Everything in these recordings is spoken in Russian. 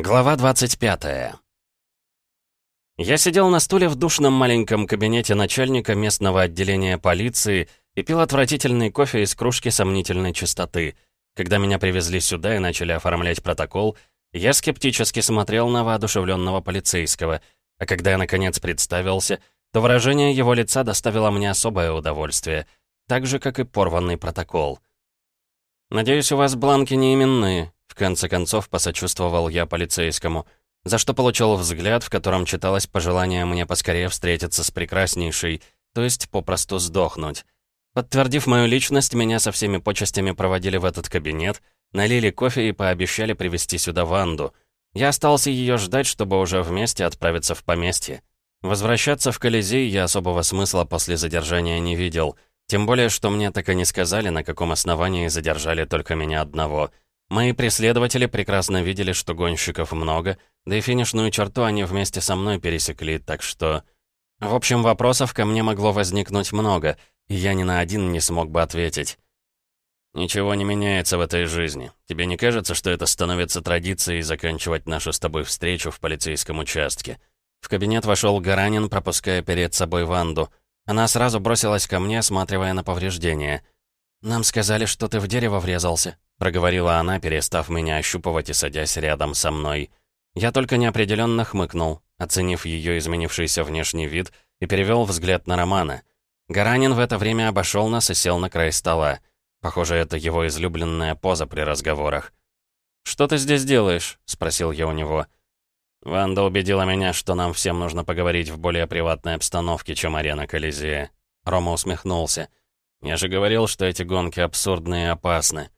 Глава 25 Я сидел на стуле в душном маленьком кабинете начальника местного отделения полиции и пил отвратительный кофе из кружки сомнительной чистоты. Когда меня привезли сюда и начали оформлять протокол, я скептически смотрел на воодушевленного полицейского, а когда я наконец представился, то выражение его лица доставило мне особое удовольствие, так же, как и порванный протокол. «Надеюсь, у вас бланки не именные», в конце концов, посочувствовал я полицейскому, за что получил взгляд, в котором читалось пожелание мне поскорее встретиться с прекраснейшей, то есть попросту сдохнуть. Подтвердив мою личность, меня со всеми почестями проводили в этот кабинет, налили кофе и пообещали привезти сюда Ванду. Я остался ее ждать, чтобы уже вместе отправиться в поместье. Возвращаться в Колизей я особого смысла после задержания не видел, тем более, что мне так и не сказали, на каком основании задержали только меня одного — Мои преследователи прекрасно видели, что гонщиков много, да и финишную черту они вместе со мной пересекли, так что... В общем, вопросов ко мне могло возникнуть много, и я ни на один не смог бы ответить. «Ничего не меняется в этой жизни. Тебе не кажется, что это становится традицией заканчивать нашу с тобой встречу в полицейском участке?» В кабинет вошел Гаранин, пропуская перед собой Ванду. Она сразу бросилась ко мне, осматривая на повреждения. «Нам сказали, что ты в дерево врезался», проговорила она, перестав меня ощупывать и садясь рядом со мной. Я только неопределенно хмыкнул, оценив ее изменившийся внешний вид, и перевел взгляд на Романа. Гаранин в это время обошел нас и сел на край стола. Похоже, это его излюбленная поза при разговорах. «Что ты здесь делаешь?» — спросил я у него. «Ванда убедила меня, что нам всем нужно поговорить в более приватной обстановке, чем арена Колизея». Рома усмехнулся. «Я же говорил, что эти гонки абсурдны и опасны.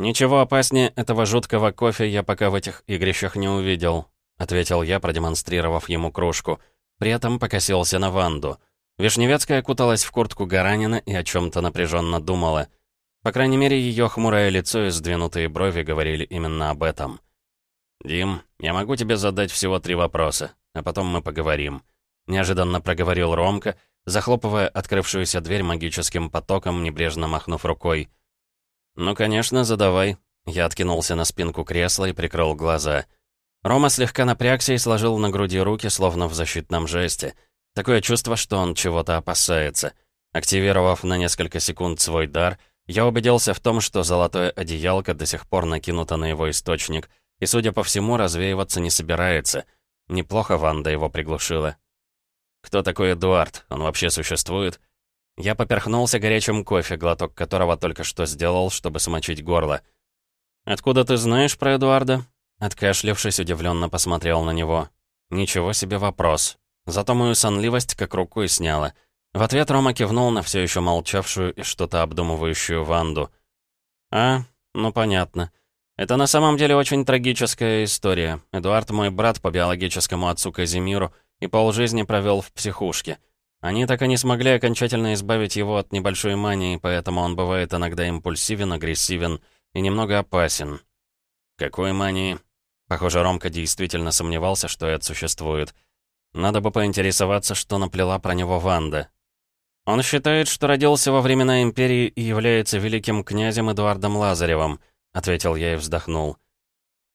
«Ничего опаснее этого жуткого кофе я пока в этих игрищах не увидел», ответил я, продемонстрировав ему кружку. При этом покосился на Ванду. Вишневецкая куталась в куртку Гаранина и о чем-то напряженно думала. По крайней мере, ее хмурое лицо и сдвинутые брови говорили именно об этом. «Дим, я могу тебе задать всего три вопроса, а потом мы поговорим», неожиданно проговорил Ромка, захлопывая открывшуюся дверь магическим потоком, небрежно махнув рукой. «Ну, конечно, задавай». Я откинулся на спинку кресла и прикрыл глаза. Рома слегка напрягся и сложил на груди руки, словно в защитном жесте. Такое чувство, что он чего-то опасается. Активировав на несколько секунд свой дар, я убедился в том, что золотое одеялко до сих пор накинуто на его источник, и, судя по всему, развеиваться не собирается. Неплохо Ванда его приглушила. «Кто такой Эдуард? Он вообще существует?» Я поперхнулся горячим кофе, глоток которого только что сделал, чтобы смочить горло. «Откуда ты знаешь про Эдуарда?» Откашлявшись, удивленно посмотрел на него. «Ничего себе вопрос. Зато мою сонливость как рукой сняла». В ответ Рома кивнул на все еще молчавшую и что-то обдумывающую Ванду. «А, ну понятно. Это на самом деле очень трагическая история. Эдуард мой брат по биологическому отцу Казимиру и полжизни провел в психушке». Они так и не смогли окончательно избавить его от небольшой мании, поэтому он бывает иногда импульсивен, агрессивен и немного опасен. Какой мании? Похоже, Ромка действительно сомневался, что это существует. Надо бы поинтересоваться, что наплела про него Ванда. Он считает, что родился во времена Империи и является великим князем Эдуардом Лазаревым, ответил я и вздохнул.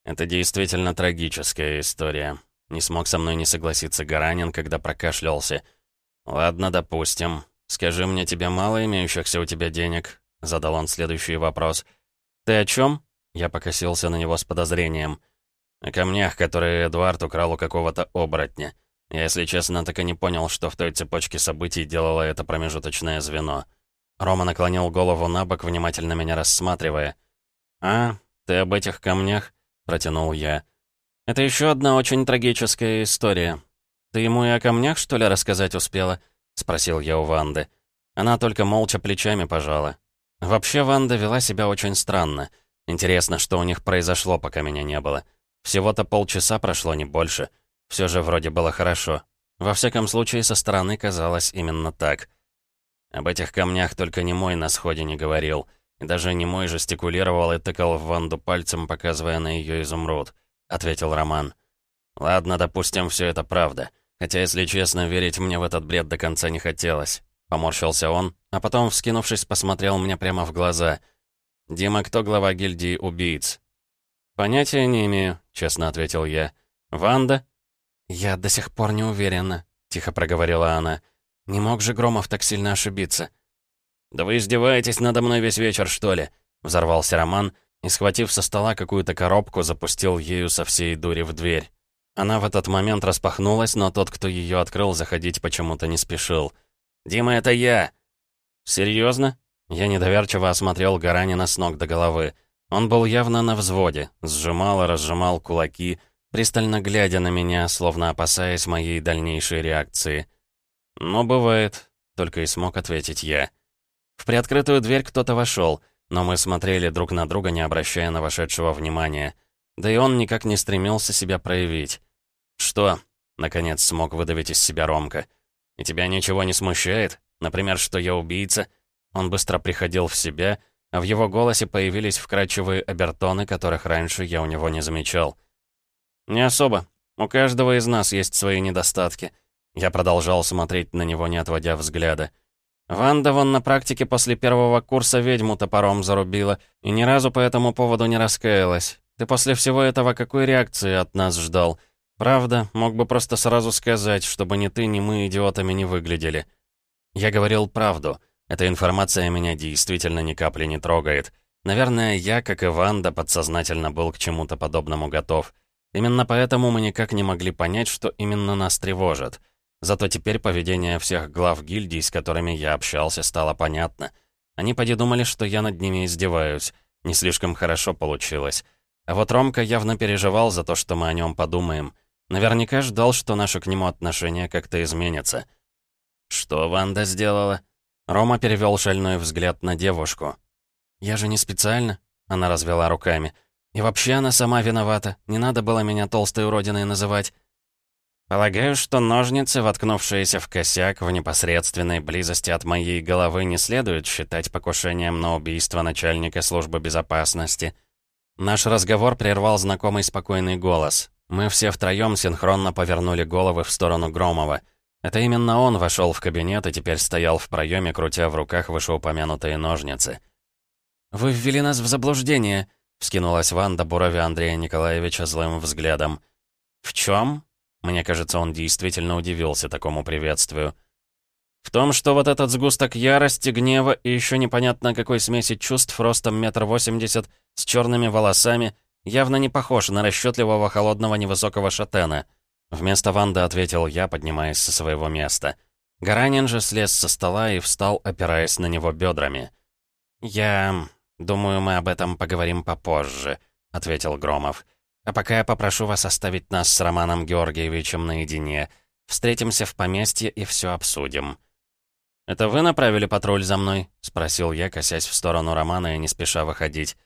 Это действительно трагическая история. Не смог со мной не согласиться Гаранин, когда прокашлялся — «Ладно, допустим. Скажи мне, тебе мало имеющихся у тебя денег?» Задал он следующий вопрос. «Ты о чем? Я покосился на него с подозрением. «О камнях, которые Эдуард украл у какого-то оборотня. Я, если честно, так и не понял, что в той цепочке событий делало это промежуточное звено». Рома наклонил голову на бок, внимательно меня рассматривая. «А, ты об этих камнях?» — протянул я. «Это еще одна очень трагическая история. «Ты ему и о камнях, что ли, рассказать успела?» — спросил я у Ванды. Она только молча плечами пожала. Вообще, Ванда вела себя очень странно. Интересно, что у них произошло, пока меня не было. Всего-то полчаса прошло, не больше. Все же вроде было хорошо. Во всяком случае, со стороны казалось именно так. Об этих камнях только не мой на сходе не говорил. И даже не мой жестикулировал и тыкал в Ванду пальцем, показывая на ее изумруд, — ответил Роман. «Ладно, допустим, все это правда. Хотя, если честно, верить мне в этот бред до конца не хотелось. Поморщился он, а потом, вскинувшись, посмотрел мне прямо в глаза. «Дима, кто глава гильдии убийц?» «Понятия не имею», — честно ответил я. «Ванда?» «Я до сих пор не уверена», — тихо проговорила она. «Не мог же Громов так сильно ошибиться?» «Да вы издеваетесь надо мной весь вечер, что ли?» — взорвался Роман и, схватив со стола какую-то коробку, запустил ею со всей дури в дверь. Она в этот момент распахнулась, но тот, кто ее открыл, заходить почему-то не спешил. «Дима, это я!» «Серьезно?» Я недоверчиво осмотрел Гаранина с ног до головы. Он был явно на взводе, сжимал и разжимал кулаки, пристально глядя на меня, словно опасаясь моей дальнейшей реакции. «Ну, бывает», — только и смог ответить я. В приоткрытую дверь кто-то вошел, но мы смотрели друг на друга, не обращая на вошедшего внимания. Да и он никак не стремился себя проявить. «Что?» — наконец смог выдавить из себя Ромка. «И тебя ничего не смущает? Например, что я убийца?» Он быстро приходил в себя, а в его голосе появились вкрадчивые обертоны, которых раньше я у него не замечал. «Не особо. У каждого из нас есть свои недостатки». Я продолжал смотреть на него, не отводя взгляда. «Ванда вон на практике после первого курса ведьму топором зарубила и ни разу по этому поводу не раскаялась. Ты после всего этого какой реакции от нас ждал? Правда, мог бы просто сразу сказать, чтобы ни ты, ни мы идиотами не выглядели». Я говорил правду. Эта информация меня действительно ни капли не трогает. Наверное, я, как и Ванда, подсознательно был к чему-то подобному готов. Именно поэтому мы никак не могли понять, что именно нас тревожит. Зато теперь поведение всех глав гильдий, с которыми я общался, стало понятно. Они поди что я над ними издеваюсь. Не слишком хорошо получилось. А вот Ромка явно переживал за то, что мы о нем подумаем. Наверняка ждал, что наше к нему отношение как-то изменится. «Что Ванда сделала?» Рома перевел шальной взгляд на девушку. «Я же не специально», — она развела руками. И вообще она сама виновата. Не надо было меня толстой уродиной называть. Полагаю, что ножницы, воткнувшиеся в косяк в непосредственной близости от моей головы, не следует считать покушением на убийство начальника службы безопасности. Наш разговор прервал знакомый спокойный голос. Мы все втроем синхронно повернули головы в сторону Громова. Это именно он вошел в кабинет и теперь стоял в проеме, крутя в руках вышеупомянутые ножницы. «Вы ввели нас в заблуждение», — вскинулась Ванда, буровя Андрея Николаевича злым взглядом. «В чем?» Мне кажется, он действительно удивился такому приветствию. «В том, что вот этот сгусток ярости, гнева и еще непонятно какой смеси чувств ростом метр восемьдесят с черными волосами явно не похож на расчетливого холодного невысокого шатена». Вместо Ванды ответил я, поднимаясь со своего места. Гаранин же слез со стола и встал, опираясь на него бедрами. «Я... «Думаю, мы об этом поговорим попозже», — ответил Громов. «А пока я попрошу вас оставить нас с Романом Георгиевичем наедине. Встретимся в поместье и все обсудим». «Это вы направили патруль за мной?» — спросил я, косясь в сторону Романа и не спеша выходить.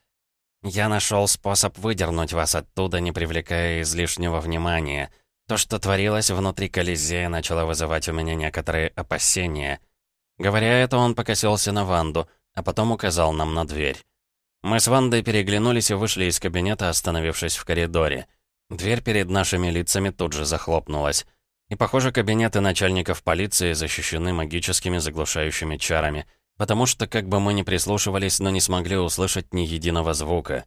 «Я нашел способ выдернуть вас оттуда, не привлекая излишнего внимания. То, что творилось внутри Колизея, начало вызывать у меня некоторые опасения». Говоря это, он покосился на Ванду — а потом указал нам на дверь. Мы с Вандой переглянулись и вышли из кабинета, остановившись в коридоре. Дверь перед нашими лицами тут же захлопнулась. И, похоже, кабинеты начальников полиции защищены магическими заглушающими чарами, потому что, как бы мы ни прислушивались, но не смогли услышать ни единого звука.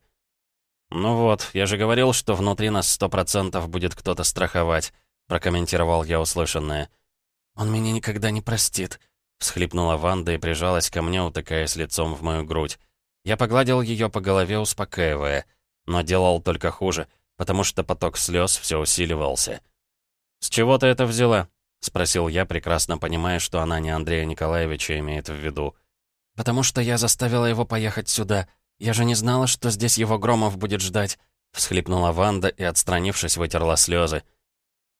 «Ну вот, я же говорил, что внутри нас сто процентов будет кто-то страховать», прокомментировал я услышанное. «Он меня никогда не простит», всхлипнула Ванда и прижалась ко мне, утыкаясь лицом в мою грудь. Я погладил ее по голове, успокаивая, но делал только хуже, потому что поток слез все усиливался. «С чего ты это взяла?» — спросил я, прекрасно понимая, что она не Андрея Николаевича имеет в виду. «Потому что я заставила его поехать сюда. Я же не знала, что здесь его Громов будет ждать», — всхлипнула Ванда и, отстранившись, вытерла слезы.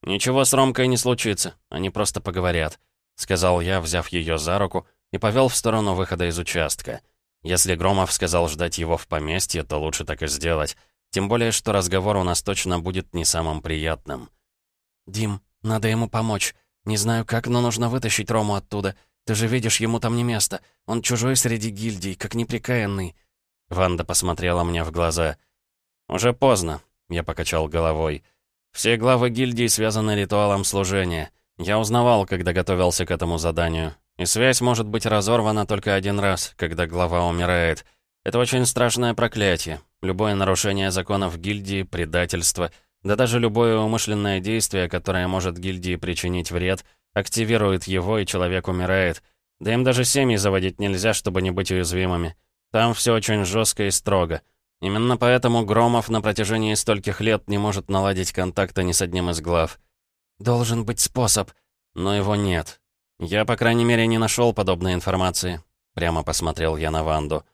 «Ничего с Ромкой не случится, они просто поговорят». — сказал я, взяв ее за руку, и повел в сторону выхода из участка. Если Громов сказал ждать его в поместье, то лучше так и сделать. Тем более, что разговор у нас точно будет не самым приятным. «Дим, надо ему помочь. Не знаю как, но нужно вытащить Рому оттуда. Ты же видишь, ему там не место. Он чужой среди гильдий, как неприкаянный». Ванда посмотрела мне в глаза. «Уже поздно», — я покачал головой. «Все главы гильдии связаны ритуалом служения». Я узнавал, когда готовился к этому заданию. И связь может быть разорвана только один раз, когда глава умирает. Это очень страшное проклятие. Любое нарушение законов гильдии, предательство, да даже любое умышленное действие, которое может гильдии причинить вред, активирует его, и человек умирает. Да им даже семьи заводить нельзя, чтобы не быть уязвимыми. Там все очень жестко и строго. Именно поэтому Громов на протяжении стольких лет не может наладить контакта ни с одним из глав. Должен быть способ, но его нет. Я, по крайней мере, не нашел подобной информации. Прямо посмотрел я на Ванду.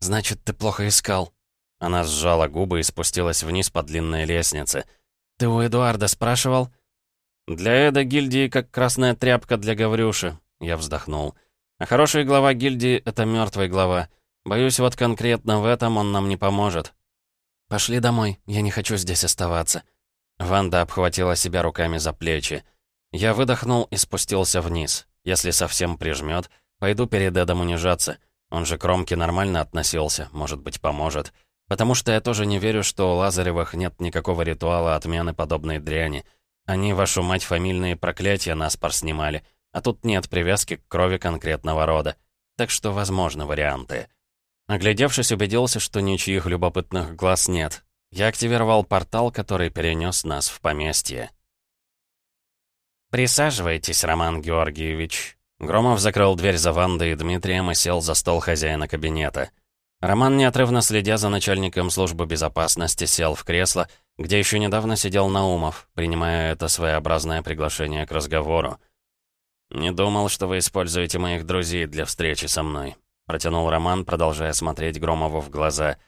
«Значит, ты плохо искал». Она сжала губы и спустилась вниз по длинной лестнице. «Ты у Эдуарда спрашивал?» «Для Эда гильдии как красная тряпка для Гаврюши», — я вздохнул. «А хороший глава гильдии — это мертвый глава. Боюсь, вот конкретно в этом он нам не поможет. Пошли домой, я не хочу здесь оставаться. Ванда обхватила себя руками за плечи. Я выдохнул и спустился вниз. Если совсем прижмет, пойду перед Эдом унижаться. Он же к Ромке нормально относился, может быть, поможет. Потому что я тоже не верю, что у Лазаревых нет никакого ритуала отмены подобной дряни. Они, вашу мать, фамильные проклятия наспор снимали, а тут нет привязки к крови конкретного рода. Так что возможны варианты. Оглядевшись, убедился, что ничьих любопытных глаз нет. Я активировал портал, который перенес нас в поместье. «Присаживайтесь, Роман Георгиевич». Громов закрыл дверь за Вандой и Дмитрием и сел за стол хозяина кабинета. Роман, неотрывно следя за начальником службы безопасности, сел в кресло, где еще недавно сидел Наумов, принимая это своеобразное приглашение к разговору. «Не думал, что вы используете моих друзей для встречи со мной», Протянул Роман, продолжая смотреть Громову в глаза.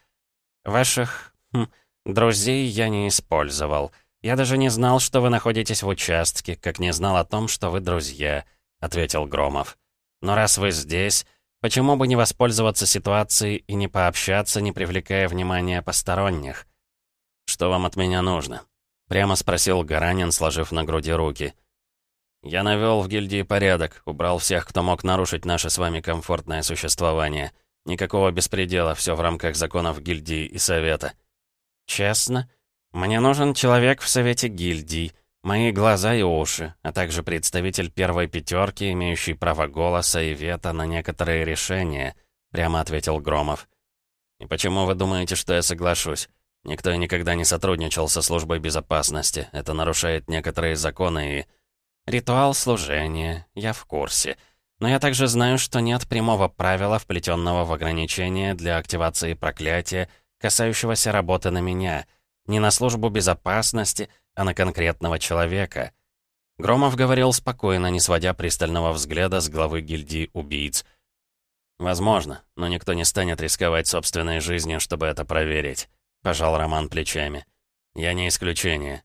«Ваших... Хм, друзей я не использовал. Я даже не знал, что вы находитесь в участке, как не знал о том, что вы друзья», — ответил Громов. «Но раз вы здесь, почему бы не воспользоваться ситуацией и не пообщаться, не привлекая внимания посторонних?» «Что вам от меня нужно?» — прямо спросил Гаранин, сложив на груди руки. «Я навел в гильдии порядок, убрал всех, кто мог нарушить наше с вами комфортное существование. Никакого беспредела, все в рамках законов гильдии и совета». «Честно? Мне нужен человек в совете гильдий, мои глаза и уши, а также представитель первой пятерки, имеющий право голоса и вето на некоторые решения», — прямо ответил Громов. «И почему вы думаете, что я соглашусь? Никто и никогда не сотрудничал со службой безопасности. Это нарушает некоторые законы и...» Ритуал служения, я в курсе. Но я также знаю, что нет прямого правила, вплетенного в ограничение для активации проклятия, касающегося работы на меня. Не на службу безопасности, а на конкретного человека. Громов говорил спокойно, не сводя пристального взгляда с главы гильдии убийц. «Возможно, но никто не станет рисковать собственной жизнью, чтобы это проверить», — пожал Роман плечами. «Я не исключение.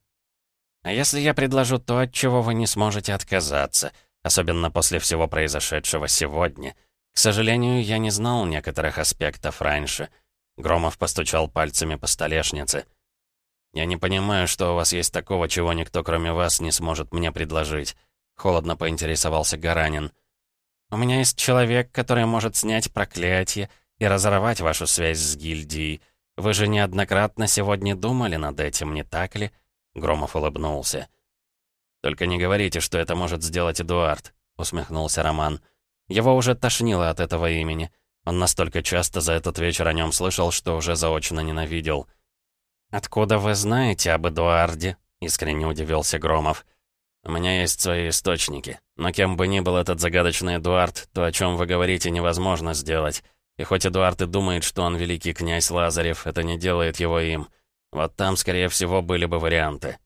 А если я предложу то, от чего вы не сможете отказаться, особенно после всего произошедшего сегодня? К сожалению, я не знал некоторых аспектов раньше. Громов постучал пальцами по столешнице. «Я не понимаю, что у вас есть такого, чего никто, кроме вас, не сможет мне предложить», — холодно поинтересовался Гаранин. «У меня есть человек, который может снять проклятие и разорвать вашу связь с гильдией. Вы же неоднократно сегодня думали над этим, не так ли?» Громов улыбнулся. «Только не говорите, что это может сделать Эдуард», — усмехнулся Роман. Его уже тошнило от этого имени. Он настолько часто за этот вечер о нем слышал, что уже заочно ненавидел. «Откуда вы знаете об Эдуарде?» — искренне удивился Громов. «У меня есть свои источники. Но кем бы ни был этот загадочный Эдуард, то, о чем вы говорите, невозможно сделать. И хоть Эдуард и думает, что он великий князь Лазарев, это не делает его им. Вот там, скорее всего, были бы варианты.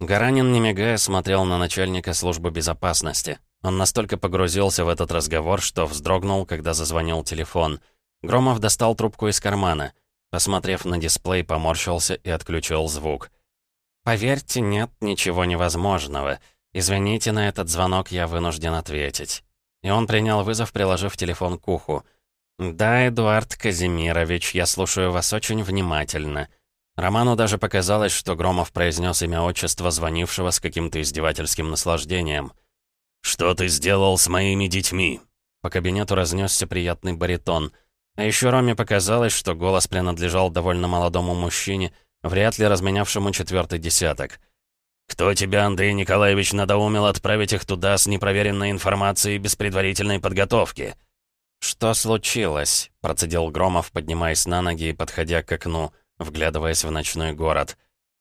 Гаранин, не мигая, смотрел на начальника службы безопасности. Он настолько погрузился в этот разговор, что вздрогнул, когда зазвонил телефон. Громов достал трубку из кармана. Посмотрев на дисплей, поморщился и отключил звук. «Поверьте, нет ничего невозможного. Извините, на этот звонок я вынужден ответить». И он принял вызов, приложив телефон к уху. «Да, Эдуард Казимирович, я слушаю вас очень внимательно. Роману даже показалось, что Громов произнес имя отчества звонившего с каким-то издевательским наслаждением. «Что ты сделал с моими детьми?» По кабинету разнесся приятный баритон. А еще Роме показалось, что голос принадлежал довольно молодому мужчине, вряд ли разменявшему четвертый десяток. «Кто тебя, Андрей Николаевич, надоумил отправить их туда с непроверенной информацией без предварительной подготовки?» «Что случилось?» — процедил Громов, поднимаясь на ноги и подходя к окну. вглядываясь в ночной город.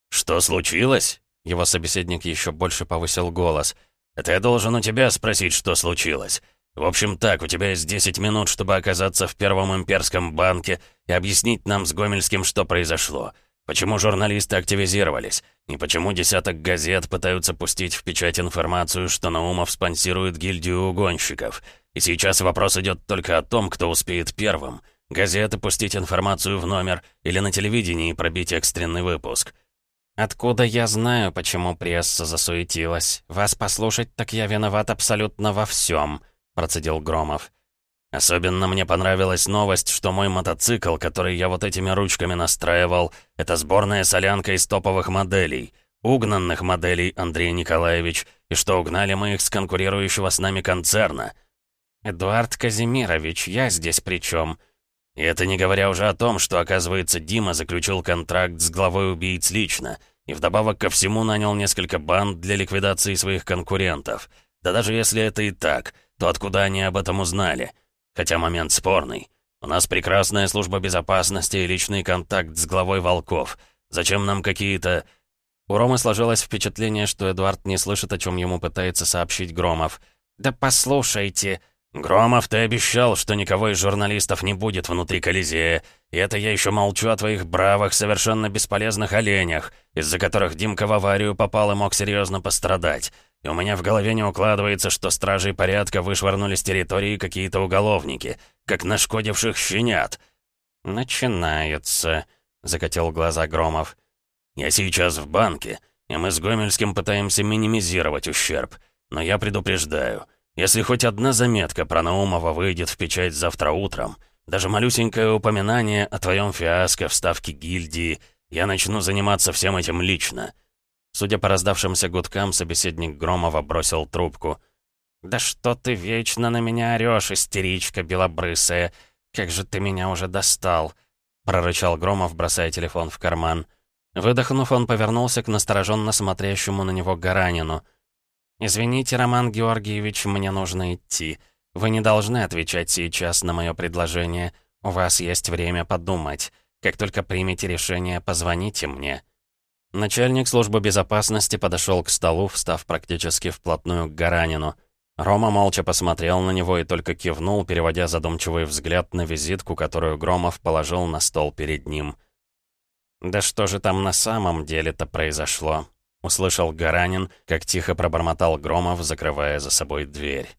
«Что случилось?» Его собеседник еще больше повысил голос. «Это я должен у тебя спросить, что случилось. В общем так, у тебя есть 10 минут, чтобы оказаться в Первом имперском банке и объяснить нам с Гомельским, что произошло. Почему журналисты активизировались? И почему десяток газет пытаются пустить в печать информацию, что Наумов спонсирует гильдию угонщиков? И сейчас вопрос идет только о том, кто успеет первым. Газеты пустить информацию в номер или на телевидении пробить экстренный выпуск. «Откуда я знаю, почему пресса засуетилась? Вас послушать, так я виноват абсолютно во всем», — процедил Громов. Особенно мне понравилась новость, что мой мотоцикл, который я вот этими ручками настраивал, это сборная солянка из топовых моделей, угнанных моделей, Андрей Николаевич, и что угнали мы их с конкурирующего с нами концерна. «Эдуард Казимирович, я здесь при чем? И это не говоря уже о том, что, оказывается, Дима заключил контракт с главой убийц лично, и вдобавок ко всему нанял несколько банд для ликвидации своих конкурентов. Да даже если это и так, то откуда они об этом узнали?» Хотя момент спорный. У нас прекрасная служба безопасности и личный контакт с главой волков. Зачем нам какие-то...» У Ромы сложилось впечатление, что Эдуард не слышит, о чем ему пытается сообщить Громов. «Да послушайте...» «Громов, ты обещал, что никого из журналистов не будет внутри Колизея. И это я еще молчу о твоих бравых, совершенно бесполезных оленях, из-за которых Димка в аварию попал и мог серьезно пострадать. И у меня в голове не укладывается, что стражей порядка вышвырнули с территории какие-то уголовники, как нашкодивших щенят. «Начинается», — закатил глаза Громов. «Я сейчас в банке, и мы с Гомельским пытаемся минимизировать ущерб. Но я предупреждаю, если хоть одна заметка про Наумова выйдет в печать завтра утром, даже малюсенькое упоминание о твоем фиаско в ставке гильдии, я начну заниматься всем этим лично». Судя по раздавшимся гудкам, собеседник Громова бросил трубку. «Да что ты вечно на меня орёшь, истеричка белобрысая! Как же ты меня уже достал!» прорычал Громов, бросая телефон в карман. Выдохнув, он повернулся к настороженно смотрящему на него Гаранину. «Извините, Роман Георгиевич, мне нужно идти. Вы не должны отвечать сейчас на мое предложение. У вас есть время подумать. Как только примете решение, позвоните мне». Начальник службы безопасности подошел к столу, встав практически вплотную к Гаранину. Рома молча посмотрел на него и только кивнул, переводя задумчивый взгляд на визитку, которую Громов положил на стол перед ним. «Да что же там на самом деле-то произошло?» — услышал Гаранин, как тихо пробормотал Громов, закрывая за собой дверь.